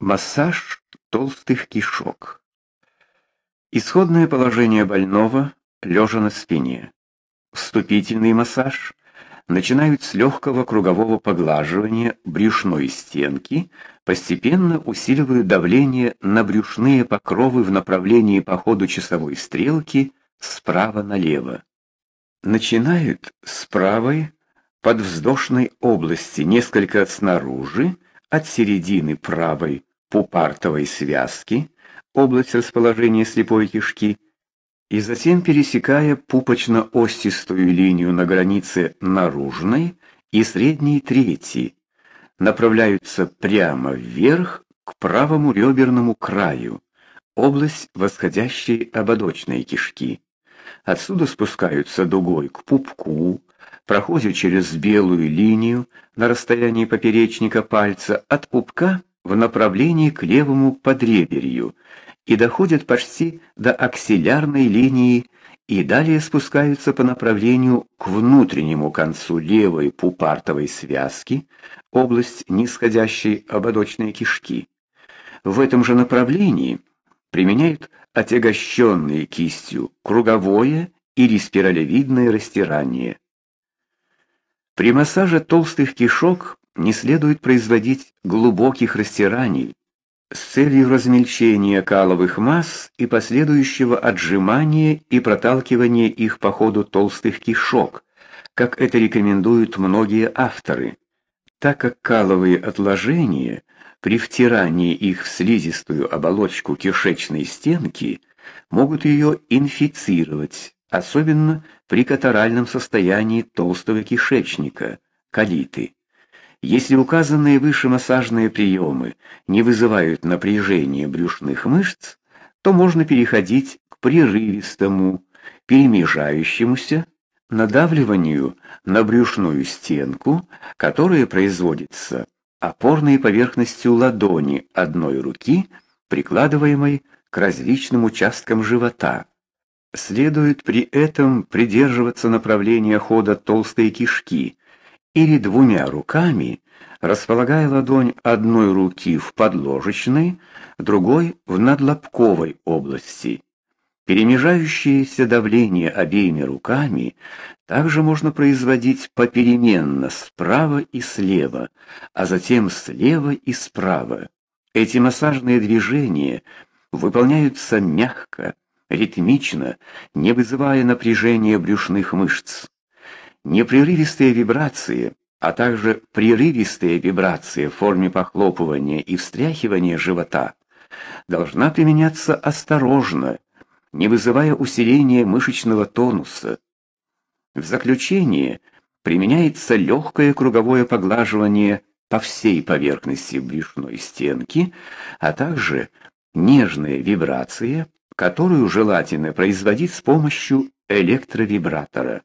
Массаж толстых кишок. Исходное положение больного лежа на спине. Вступительный массаж начинают с легкого кругового поглаживания брюшной стенки, постепенно усиливают давление на брюшные покровы в направлении по ходу часовой стрелки справа налево. Начинают с правой подвздошной области, несколько снаружи, от середины правой пупартовой связки, область расположения слепой кишки, и затем пересекая пупочно-остистую линию на границе наружной и средней трети, направляются прямо вверх к правому реберному краю, область восходящей ободочной кишки. Отсюда спускаются дугой к пупку, проходят через белую линию на расстоянии поперечника пальца от пупка в направлении к левому подреберью и доходят почти до аксиллярной линии и далее спускаются по направлению к внутреннему концу левой пупартовой связки, область нисходящей ободочной кишки. В этом же направлении применяют отягощенные кистью круговое или спиралевидное растирание. При массаже толстых кишок не следует производить глубоких растираний с целью размельчения каловых масс и последующего отжимания и проталкивания их по ходу толстых кишок, как это рекомендуют многие авторы, так как каловые отложения при втирании их в слизистую оболочку кишечной стенки могут ее инфицировать, особенно при катаральном состоянии толстого кишечника, колиты. Если указанные выше массажные приемы не вызывают напряжения брюшных мышц, то можно переходить к прерывистому, перемежающемуся надавливанию на брюшную стенку, которое производится опорной поверхностью ладони одной руки, прикладываемой к различным участкам живота. Следует при этом придерживаться направления хода толстой кишки, или двумя руками, располагая ладонь одной руки в подложечной, другой в надлобковой области. Перемежающееся давление обеими руками также можно производить попеременно справа и слева, а затем слева и справа. Эти массажные движения выполняются мягко, ритмично, не вызывая напряжения брюшных мышц. Непрерывистые вибрации, а также прерывистые вибрации в форме похлопывания и встряхивания живота должна применяться осторожно, не вызывая усиления мышечного тонуса. В заключение применяется легкое круговое поглаживание по всей поверхности брюшной стенки, а также нежная вибрация, которую желательно производить с помощью электровибратора.